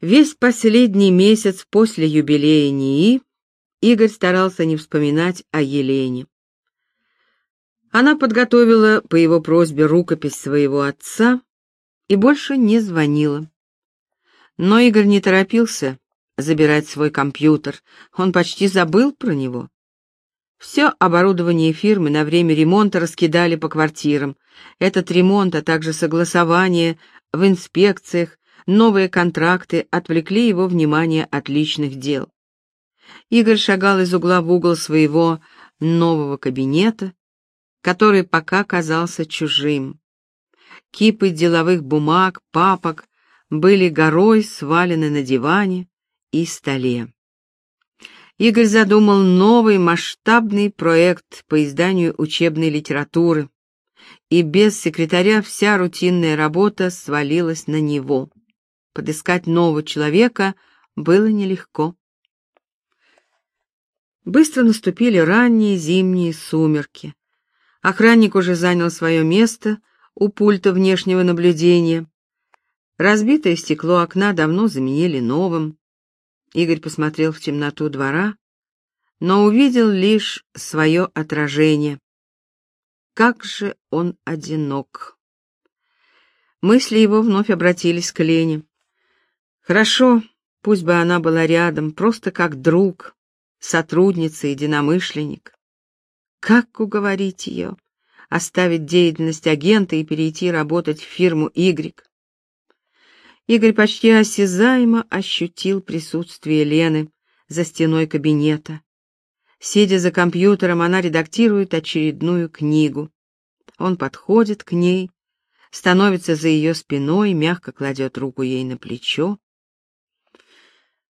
Весь последний месяц после юбилея НИИ Игорь старался не вспоминать о Елене. Она подготовила по его просьбе рукопись своего отца и больше не звонила. Но Игорь не торопился забирать свой компьютер, он почти забыл про него. Все оборудование фирмы на время ремонта раскидали по квартирам. Этот ремонт, а также согласование в инспекциях, новые контракты отвлекли его внимание от личных дел. Игорь шагал из угла в угол своего нового кабинета, который пока казался чужим. Кипы деловых бумаг, папок были горой свалены на диване и столе. Игорь задумал новый масштабный проект по изданию учебной литературы, и без секретаря вся рутинная работа свалилась на него. Подыскать нового человека было нелегко. Быстро наступили ранние зимние сумерки. Охранник уже занял свое место у пульта внешнего наблюдения. Разбитое стекло окна давно заменили новым. Игорь посмотрел в темноту двора, но увидел лишь свое отражение. Как же он одинок! Мысли его вновь обратились к Лене. Хорошо, пусть бы она была рядом, просто как друг, сотрудница, единомышленник. Как уговорить ее? Оставить деятельность агента и перейти работать в фирму Y? Игорь почти осязаемо ощутил присутствие Лены за стеной кабинета. Сидя за компьютером, она редактирует очередную книгу. Он подходит к ней, становится за ее спиной, мягко кладет руку ей на плечо.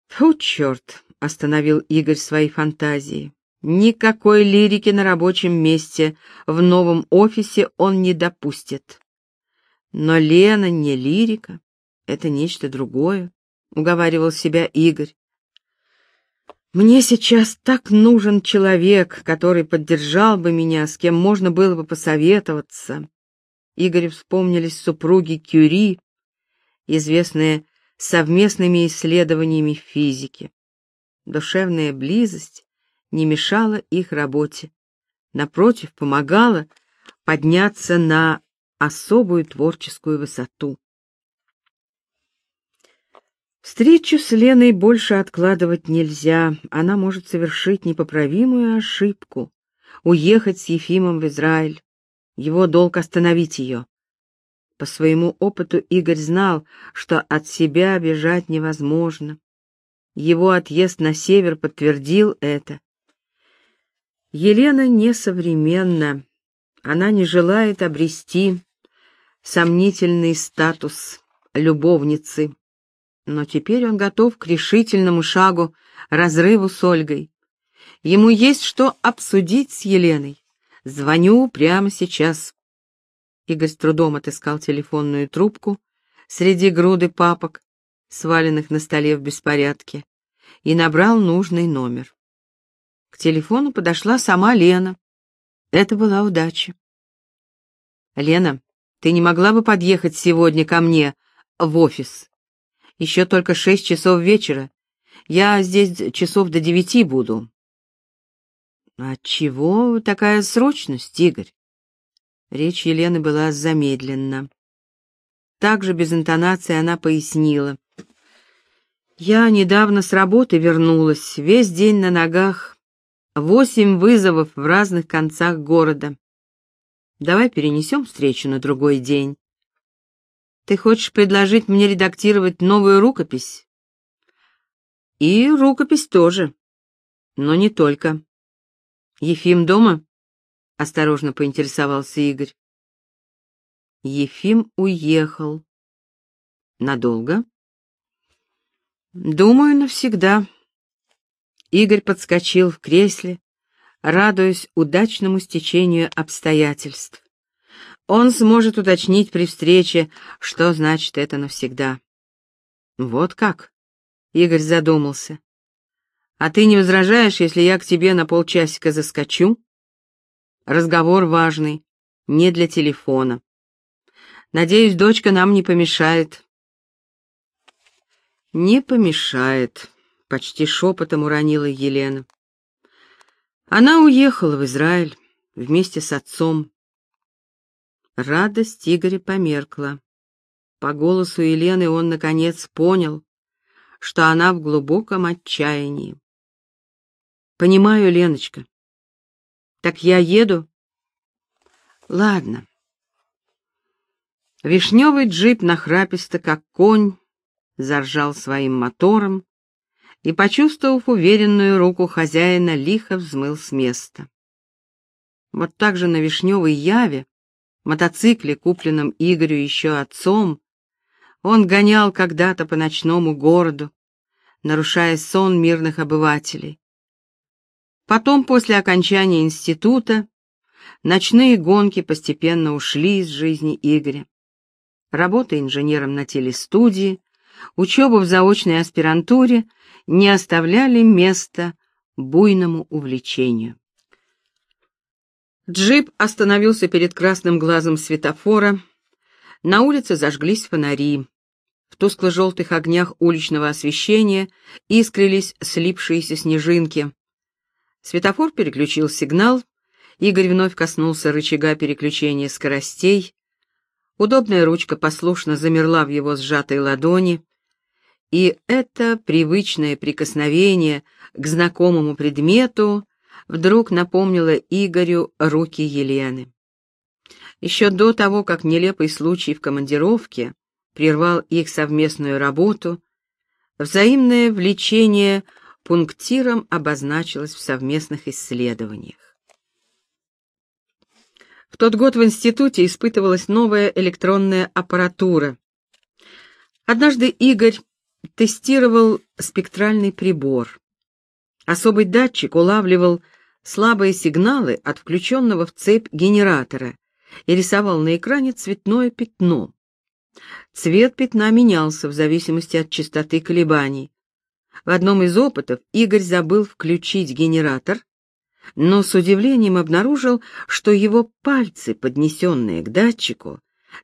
«Фу, черт!» — остановил Игорь свои фантазии. Никакой лирики на рабочем месте, в новом офисе он не допустит. Но Лена не лирика, это нечто другое, уговаривал себя Игорь. Мне сейчас так нужен человек, который поддержал бы меня, с кем можно было бы посоветоваться. Игорю вспомнились супруги Кюри, известные совместными исследованиями физики. Душевная близость не мешала их работе. Напротив, помогала подняться на особую творческую высоту. Встречу с Леной больше откладывать нельзя. Она может совершить непоправимую ошибку, уехать с Ефимом в Израиль. Его долг остановить ее. По своему опыту Игорь знал, что от себя бежать невозможно. Его отъезд на север подтвердил это. Елена несовременна. Она не желает обрести сомнительный статус любовницы. Но теперь он готов к решительному шагу, разрыву с Ольгой. Ему есть что обсудить с Еленой. Звоню прямо сейчас. Игорь с трудом отыскал телефонную трубку среди груды папок, сваленных на столе в беспорядке, и набрал нужный номер. К телефону подошла сама Лена. Это была удача. «Лена, ты не могла бы подъехать сегодня ко мне в офис? Еще только шесть часов вечера. Я здесь часов до девяти буду». «А чего такая срочность, Игорь?» Речь Елены была замедлена. Также без интонации она пояснила. «Я недавно с работы вернулась, весь день на ногах. Восемь вызовов в разных концах города. Давай перенесем встречу на другой день. Ты хочешь предложить мне редактировать новую рукопись? И рукопись тоже, но не только. Ефим дома? Осторожно поинтересовался Игорь. Ефим уехал. Надолго? Думаю, навсегда. Игорь подскочил в кресле, радуясь удачному стечению обстоятельств. Он сможет уточнить при встрече, что значит это навсегда. Вот как? Игорь задумался. А ты не возражаешь, если я к тебе на полчасика заскочу? Разговор важный, не для телефона. Надеюсь, дочка нам не помешает. Не помешает, почти шепотом уронила Елена. Она уехала в Израиль вместе с отцом. Радость Игоря померкла. По голосу Елены он, наконец, понял, что она в глубоком отчаянии. «Понимаю, Леночка. Так я еду?» «Ладно». Вишневый джип нахраписто, как конь, заржал своим мотором и, почувствовав уверенную руку хозяина, лихо взмыл с места. Вот так же на Вишневой Яве, мотоцикле, купленном Игорю еще отцом, он гонял когда-то по ночному городу, нарушая сон мирных обывателей. Потом, после окончания института, ночные гонки постепенно ушли из жизни Игоря. Работа инженером на телестудии, учеба в заочной аспирантуре не оставляли места буйному увлечению. Джип остановился перед красным глазом светофора. На улице зажглись фонари. В тускло-желтых огнях уличного освещения искрились слипшиеся снежинки. Светофор переключил сигнал. Игорь вновь коснулся рычага переключения скоростей. Удобная ручка послушно замерла в его сжатой ладони и это привычное прикосновение к знакомому предмету вдруг напомнило Игорю руки Елены. Еще до того, как нелепый случай в командировке прервал их совместную работу, взаимное влечение пунктиром обозначилось в совместных исследованиях. В тот год в институте испытывалась новая электронная аппаратура. Однажды Игорь тестировал спектральный прибор. Особый датчик улавливал слабые сигналы от включенного в цепь генератора и рисовал на экране цветное пятно. Цвет пятна менялся в зависимости от частоты колебаний. В одном из опытов Игорь забыл включить генератор, но с удивлением обнаружил, что его пальцы, поднесенные к датчику,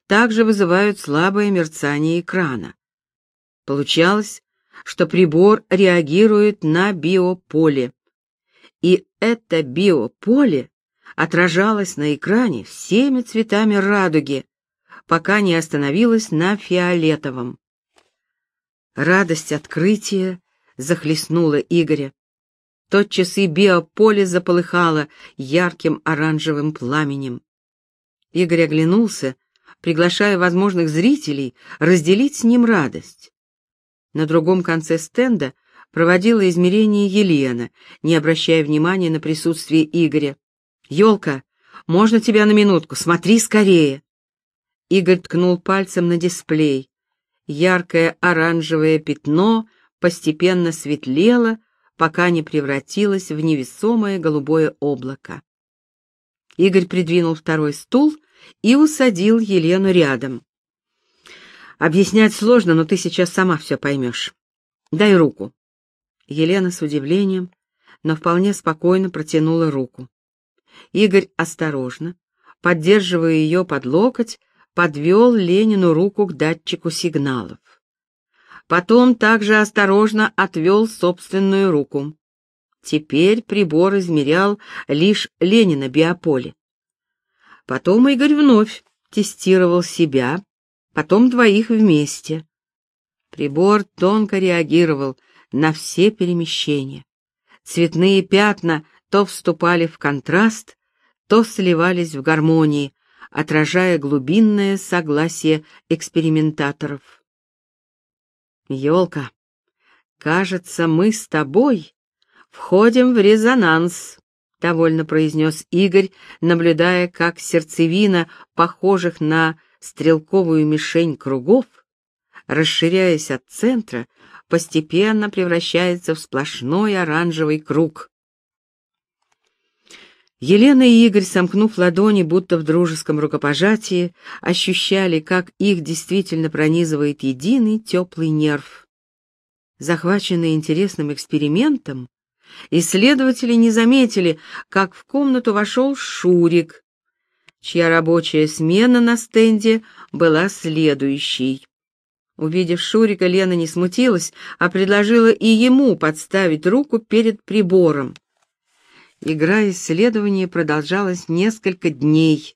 также вызывают слабое мерцание экрана. Получалось, что прибор реагирует на биополе. И это биополе отражалось на экране всеми цветами радуги, пока не остановилось на фиолетовом. Радость открытия захлестнула Игоря. Тотчас и биополе заполыхало ярким оранжевым пламенем. Игорь оглянулся, приглашая возможных зрителей разделить с ним радость. На другом конце стенда проводила измерение Елена, не обращая внимания на присутствие Игоря. «Елка, можно тебя на минутку? Смотри скорее!» Игорь ткнул пальцем на дисплей. Яркое оранжевое пятно постепенно светлело, пока не превратилось в невесомое голубое облако. Игорь придвинул второй стул и усадил Елену рядом. Объяснять сложно, но ты сейчас сама все поймешь. Дай руку. Елена с удивлением, но вполне спокойно протянула руку. Игорь осторожно, поддерживая ее под локоть, подвел Ленину руку к датчику сигналов. Потом также осторожно отвел собственную руку. Теперь прибор измерял лишь Ленина биополе. Потом Игорь вновь тестировал себя, потом двоих вместе. Прибор тонко реагировал на все перемещения. Цветные пятна то вступали в контраст, то сливались в гармонии, отражая глубинное согласие экспериментаторов. «Елка, кажется, мы с тобой входим в резонанс», — довольно произнес Игорь, наблюдая, как сердцевина, похожих на стрелковую мишень кругов, расширяясь от центра, постепенно превращается в сплошной оранжевый круг. Елена и Игорь, сомкнув ладони, будто в дружеском рукопожатии, ощущали, как их действительно пронизывает единый теплый нерв. Захваченные интересным экспериментом, исследователи не заметили, как в комнату вошел Шурик, чья рабочая смена на стенде была следующей. Увидев Шурика, Лена не смутилась, а предложила и ему подставить руку перед прибором. Игра исследования продолжалась несколько дней.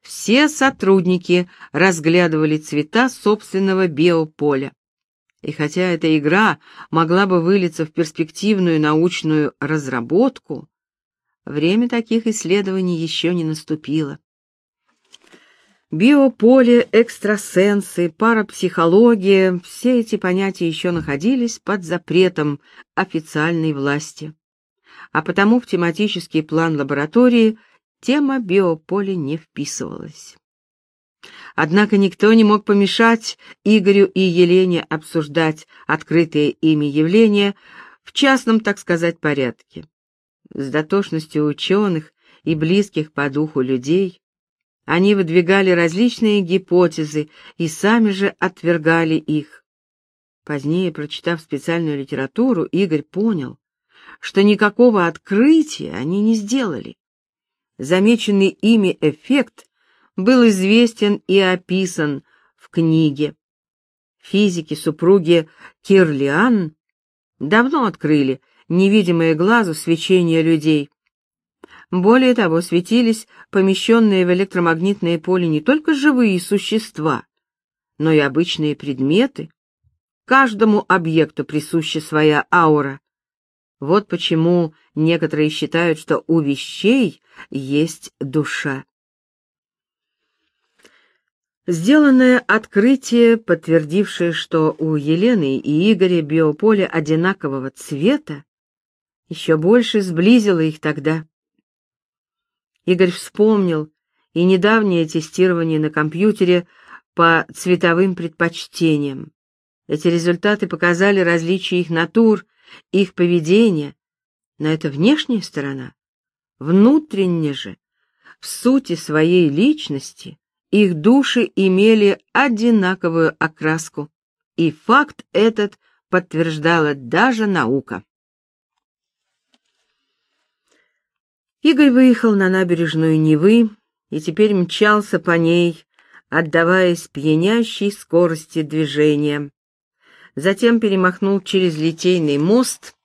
Все сотрудники разглядывали цвета собственного биополя. И хотя эта игра могла бы вылиться в перспективную научную разработку, время таких исследований еще не наступило. Биополе, экстрасенсы, парапсихология — все эти понятия еще находились под запретом официальной власти. А потому в тематический план лаборатории тема биополя не вписывалась. Однако никто не мог помешать Игорю и Елене обсуждать открытые ими явления в частном, так сказать, порядке. С дотошностью ученых и близких по духу людей они выдвигали различные гипотезы и сами же отвергали их. Позднее, прочитав специальную литературу, Игорь понял, что никакого открытия они не сделали. Замеченный ими эффект был известен и описан в книге. Физики супруги Кирлиан давно открыли невидимое глазу свечение людей. Более того, светились помещенные в электромагнитное поле не только живые существа, но и обычные предметы. Каждому объекту присуща своя аура. Вот почему некоторые считают, что у вещей есть душа. Сделанное открытие, подтвердившее, что у Елены и Игоря биополе одинакового цвета, еще больше сблизило их тогда. Игорь вспомнил и недавнее тестирование на компьютере по цветовым предпочтениям. Эти результаты показали различия их натур, их поведения, но это внешняя сторона. Внутренне же, в сути своей личности, их души имели одинаковую окраску, и факт этот подтверждала даже наука. Игорь выехал на набережную Невы и теперь мчался по ней, отдаваясь пьянящей скорости движения. Затем перемахнул через Литейный мост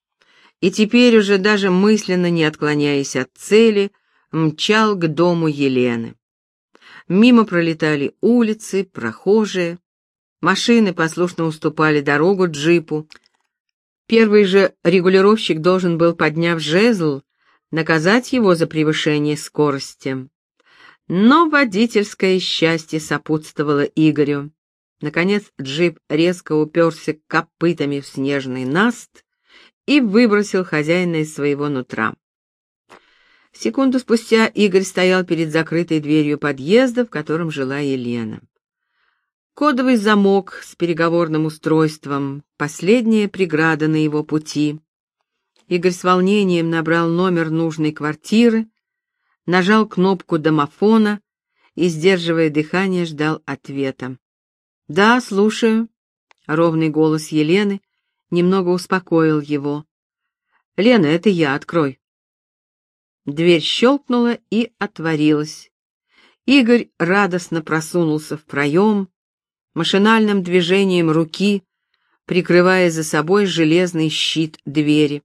и теперь уже даже мысленно не отклоняясь от цели, мчал к дому Елены. Мимо пролетали улицы, прохожие. Машины послушно уступали дорогу джипу. Первый же регулировщик должен был, подняв жезл, наказать его за превышение скорости. Но водительское счастье сопутствовало Игорю. Наконец джип резко уперся копытами в снежный наст и выбросил хозяина из своего нутра. Секунду спустя Игорь стоял перед закрытой дверью подъезда, в котором жила Елена. Кодовый замок с переговорным устройством — последняя преграда на его пути. Игорь с волнением набрал номер нужной квартиры, нажал кнопку домофона и, сдерживая дыхание, ждал ответа. «Да, слушаю», — ровный голос Елены немного успокоил его. «Лена, это я, открой». Дверь щелкнула и отворилась. Игорь радостно просунулся в проем, машинальным движением руки, прикрывая за собой железный щит двери.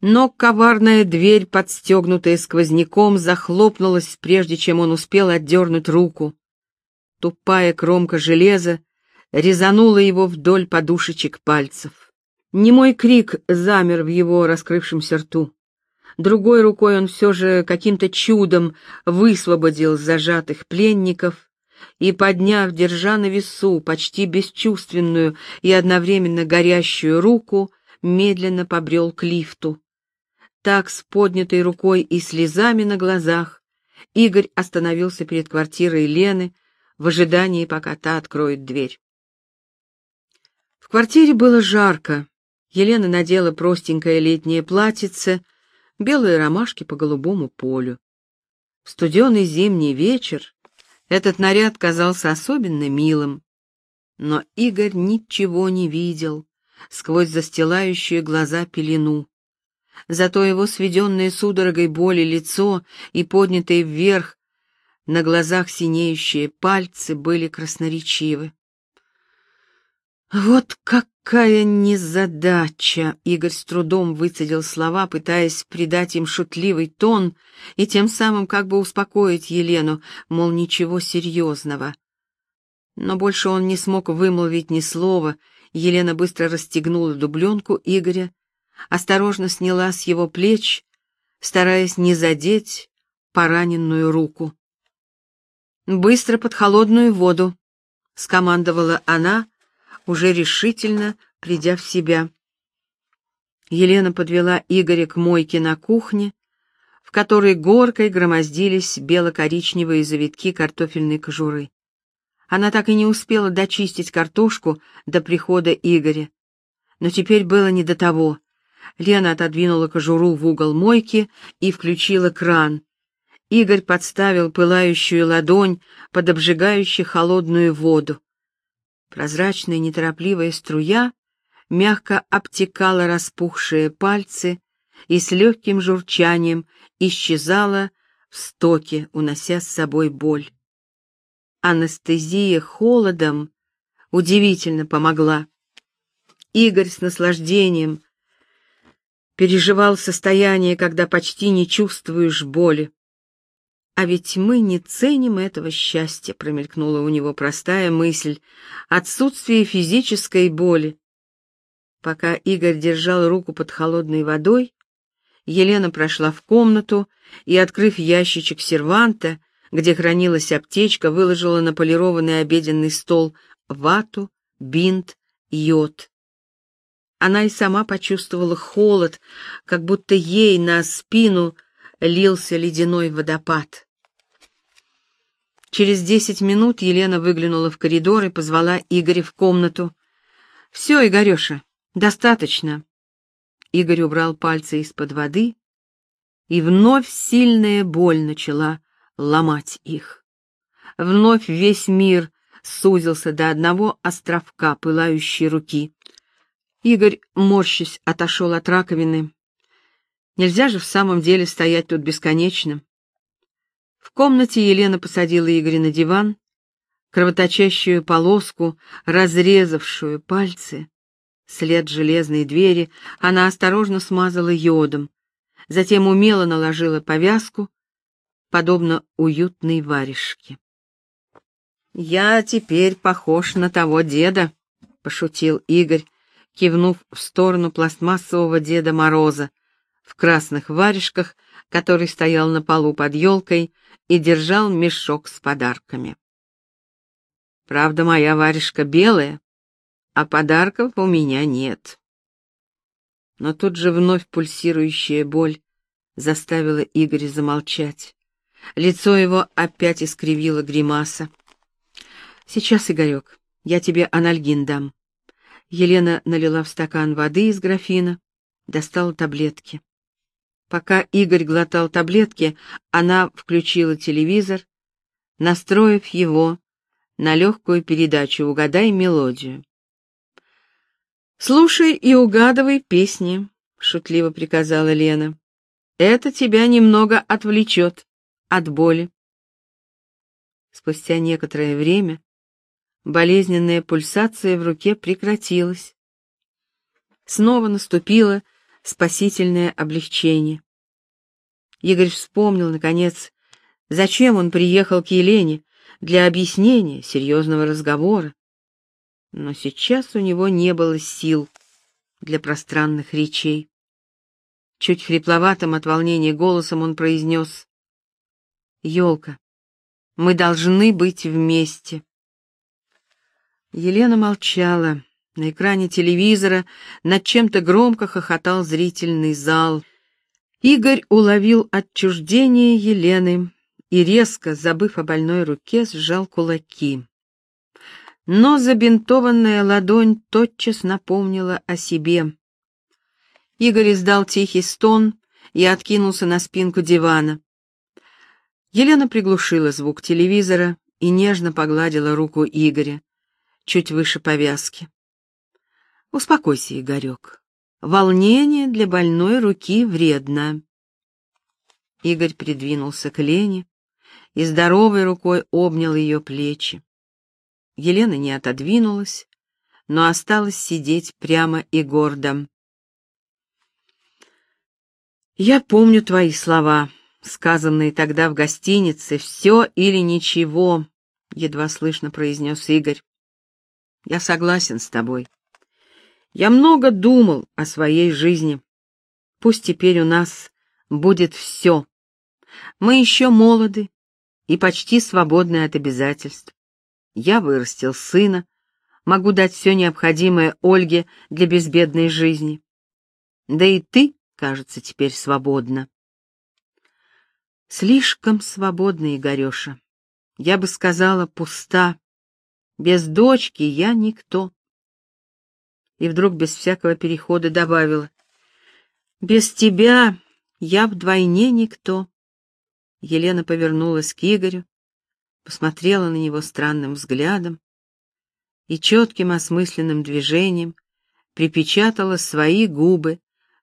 Но коварная дверь, подстегнутая сквозняком, захлопнулась, прежде чем он успел отдернуть руку. Тупая кромка железа резанула его вдоль подушечек пальцев. Немой крик замер в его раскрывшемся рту. Другой рукой он все же каким-то чудом высвободил зажатых пленников и, подняв, держа на весу почти бесчувственную и одновременно горящую руку, медленно побрел к лифту. Так, с поднятой рукой и слезами на глазах, Игорь остановился перед квартирой Лены в ожидании, пока та откроет дверь. В квартире было жарко. Елена надела простенькое летнее платьице, белые ромашки по голубому полю. В студеный зимний вечер этот наряд казался особенно милым. Но Игорь ничего не видел сквозь застилающую глаза пелену. Зато его сведенное судорогой боли лицо и поднятые вверх на глазах синеющие пальцы были красноречивы. Вот какая незадача! Игорь с трудом выцедил слова, пытаясь придать им шутливый тон и тем самым как бы успокоить Елену, мол, ничего серьезного. Но больше он не смог вымолвить ни слова. Елена быстро расстегнула дубленку Игоря, осторожно сняла с его плеч, стараясь не задеть пораненную руку. «Быстро под холодную воду», — скомандовала она, уже решительно придя в себя. Елена подвела Игоря к мойке на кухне, в которой горкой громоздились бело-коричневые завитки картофельной кожуры. Она так и не успела дочистить картошку до прихода Игоря. Но теперь было не до того. Лена отодвинула кожуру в угол мойки и включила кран. Игорь подставил пылающую ладонь под обжигающую холодную воду. Прозрачная неторопливая струя мягко обтекала распухшие пальцы и с легким журчанием исчезала в стоке, унося с собой боль. Анестезия холодом удивительно помогла. Игорь с наслаждением переживал состояние, когда почти не чувствуешь боли. А ведь мы не ценим этого счастья, промелькнула у него простая мысль. Отсутствие физической боли. Пока Игорь держал руку под холодной водой, Елена прошла в комнату и, открыв ящичек серванта, где хранилась аптечка, выложила на полированный обеденный стол вату, бинт, йод. Она и сама почувствовала холод, как будто ей на спину лился ледяной водопад. Через десять минут Елена выглянула в коридор и позвала Игоря в комнату. «Все, Игореша, достаточно». Игорь убрал пальцы из-под воды, и вновь сильная боль начала ломать их. Вновь весь мир сузился до одного островка пылающей руки. Игорь, морщись, отошел от раковины, Нельзя же в самом деле стоять тут бесконечно. В комнате Елена посадила Игоря на диван, кровоточащую полоску, разрезавшую пальцы. След железной двери она осторожно смазала йодом, затем умело наложила повязку, подобно уютной варежке. «Я теперь похож на того деда», — пошутил Игорь, кивнув в сторону пластмассового Деда Мороза, в красных варежках, который стоял на полу под елкой и держал мешок с подарками. Правда, моя варежка белая, а подарков у меня нет. Но тут же вновь пульсирующая боль заставила Игоря замолчать. Лицо его опять искривило гримаса. «Сейчас, Игорек, я тебе анальгин дам». Елена налила в стакан воды из графина, достала таблетки. Пока Игорь глотал таблетки, она включила телевизор, настроив его на легкую передачу «Угадай мелодию». «Слушай и угадывай песни», — шутливо приказала Лена. «Это тебя немного отвлечет от боли». Спустя некоторое время болезненная пульсация в руке прекратилась. Снова наступила спасительное облегчение. Игорь вспомнил, наконец, зачем он приехал к Елене для объяснения, серьезного разговора. Но сейчас у него не было сил для пространных речей. Чуть хрипловатым от волнения голосом он произнес «Елка, мы должны быть вместе». Елена молчала. На экране телевизора над чем-то громко хохотал зрительный зал. Игорь уловил отчуждение Елены и резко, забыв о больной руке, сжал кулаки. Но забинтованная ладонь тотчас напомнила о себе. Игорь издал тихий стон и откинулся на спинку дивана. Елена приглушила звук телевизора и нежно погладила руку Игоря, чуть выше повязки. Успокойся, Игорек. Волнение для больной руки вредно. Игорь придвинулся к Лене и здоровой рукой обнял ее плечи. Елена не отодвинулась, но осталась сидеть прямо и гордо. «Я помню твои слова», сказанные тогда в гостинице, «все или ничего», — едва слышно произнес Игорь. «Я согласен с тобой. Я много думал о своей жизни. Пусть теперь у нас будет все. Мы еще молоды и почти свободны от обязательств. Я вырастил сына, могу дать все необходимое Ольге для безбедной жизни. Да и ты, кажется, теперь свободна. Слишком свободна, Игореша. Я бы сказала, пуста. Без дочки я никто. И вдруг без всякого перехода добавила. Без тебя я вдвойне никто. Елена повернулась к Игорю, посмотрела на него странным взглядом и четким осмысленным движением припечатала свои губы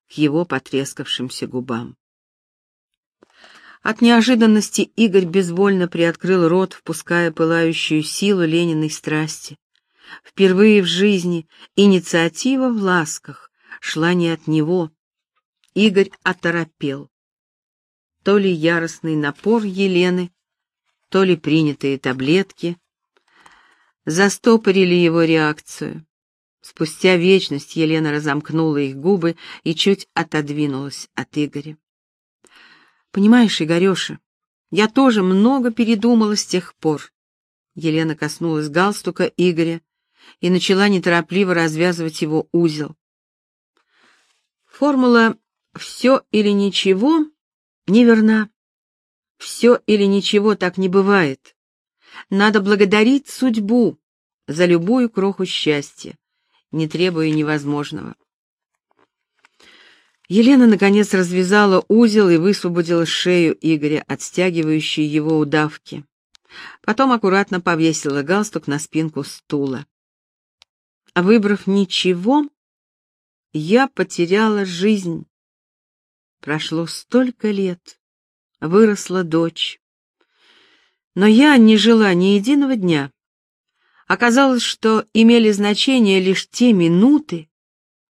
к его потрескавшимся губам. От неожиданности Игорь безвольно приоткрыл рот, впуская пылающую силу Лениной страсти. Впервые в жизни инициатива в ласках шла не от него. Игорь оторопел то ли яростный напор Елены, то ли принятые таблетки застопорили его реакцию. Спустя вечность Елена разомкнула их губы и чуть отодвинулась от Игоря. «Понимаешь, Игореша, я тоже много передумала с тех пор». Елена коснулась галстука Игоря и начала неторопливо развязывать его узел. Формула «все или ничего» неверна. Все или ничего так не бывает. Надо благодарить судьбу за любую кроху счастья, не требуя невозможного. Елена, наконец, развязала узел и высвободила шею Игоря от стягивающей его удавки. Потом аккуратно повесила галстук на спинку стула. Выбрав ничего, я потеряла жизнь. Прошло столько лет, выросла дочь. Но я не жила ни единого дня. Оказалось, что имели значение лишь те минуты,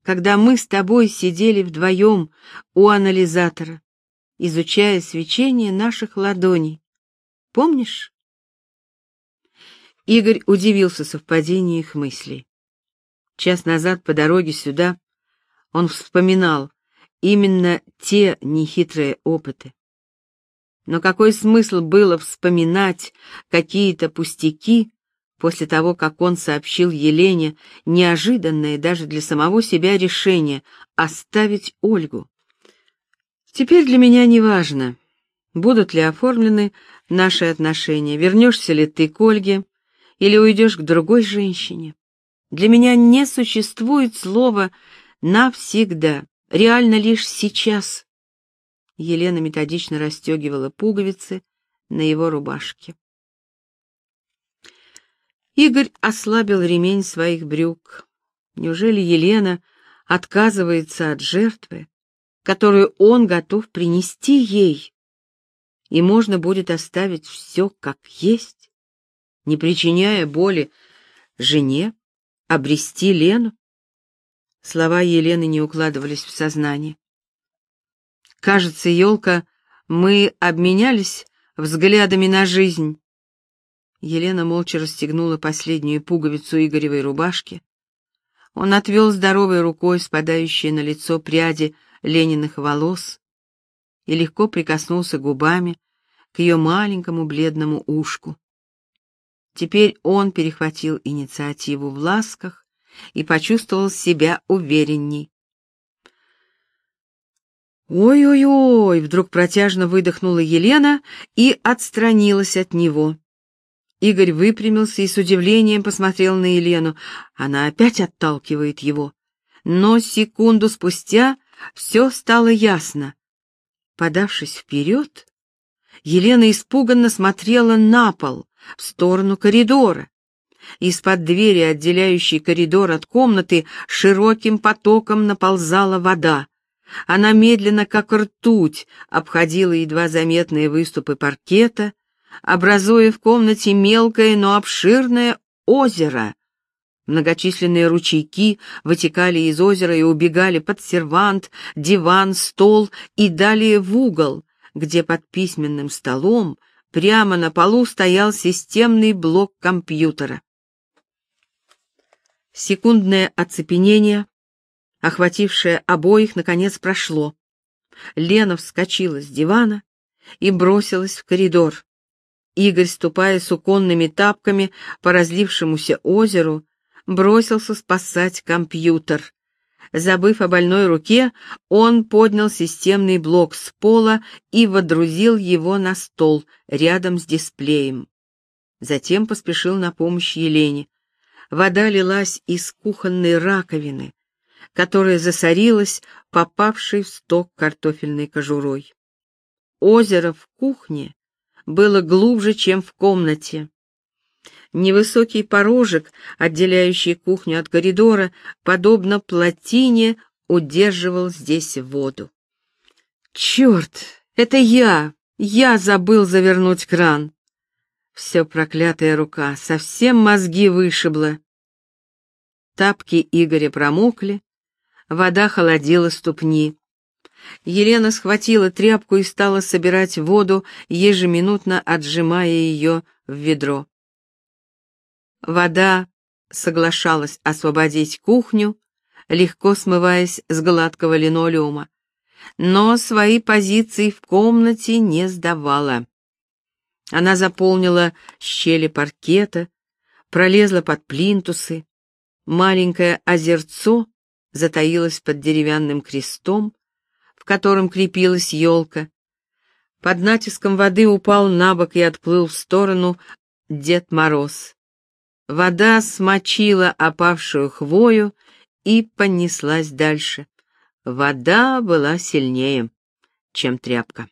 когда мы с тобой сидели вдвоем у анализатора, изучая свечение наших ладоней. Помнишь? Игорь удивился совпадению их мыслей. Час назад по дороге сюда он вспоминал, именно те нехитрые опыты. Но какой смысл было вспоминать какие-то пустяки после того, как он сообщил Елене неожиданное даже для самого себя решение оставить Ольгу? Теперь для меня не важно, будут ли оформлены наши отношения, вернешься ли ты к Ольге или уйдешь к другой женщине. Для меня не существует слова «навсегда» реально лишь сейчас. Елена методично расстегивала пуговицы на его рубашке. Игорь ослабил ремень своих брюк. Неужели Елена отказывается от жертвы, которую он готов принести ей? И можно будет оставить все как есть, не причиняя боли жене, обрести Лену? Слова Елены не укладывались в сознание. Кажется, елка, мы обменялись взглядами на жизнь. Елена молча расстегнула последнюю пуговицу Игоревой рубашки. Он отвел здоровой рукой спадающие на лицо пряди Лениных волос и легко прикоснулся губами к ее маленькому бледному ушку. Теперь он перехватил инициативу в ласках, и почувствовал себя уверенней. «Ой-ой-ой!» — вдруг протяжно выдохнула Елена и отстранилась от него. Игорь выпрямился и с удивлением посмотрел на Елену. Она опять отталкивает его. Но секунду спустя все стало ясно. Подавшись вперед, Елена испуганно смотрела на пол, в сторону коридора. Из-под двери, отделяющей коридор от комнаты, широким потоком наползала вода. Она медленно, как ртуть, обходила едва заметные выступы паркета, образуя в комнате мелкое, но обширное озеро. Многочисленные ручейки вытекали из озера и убегали под сервант, диван, стол и далее в угол, где под письменным столом прямо на полу стоял системный блок компьютера. Секундное оцепенение, охватившее обоих, наконец прошло. Лена вскочила с дивана и бросилась в коридор. Игорь, ступая суконными тапками по разлившемуся озеру, бросился спасать компьютер. Забыв о больной руке, он поднял системный блок с пола и водрузил его на стол рядом с дисплеем. Затем поспешил на помощь Елене. Вода лилась из кухонной раковины, которая засорилась, попавшей в сток картофельной кожурой. Озеро в кухне было глубже, чем в комнате. Невысокий порожек, отделяющий кухню от коридора, подобно плотине, удерживал здесь воду. «Черт! Это я! Я забыл завернуть кран!» Все проклятая рука, совсем мозги вышибла. Тапки Игоря промокли, вода холодила ступни. Елена схватила тряпку и стала собирать воду, ежеминутно отжимая ее в ведро. Вода соглашалась освободить кухню, легко смываясь с гладкого линолеума, но свои позиции в комнате не сдавала. Она заполнила щели паркета, пролезла под плинтусы, маленькое озерцо затаилось под деревянным крестом, в котором крепилась елка. Под натиском воды упал на бок и отплыл в сторону Дед Мороз. Вода смочила опавшую хвою и понеслась дальше. Вода была сильнее, чем тряпка.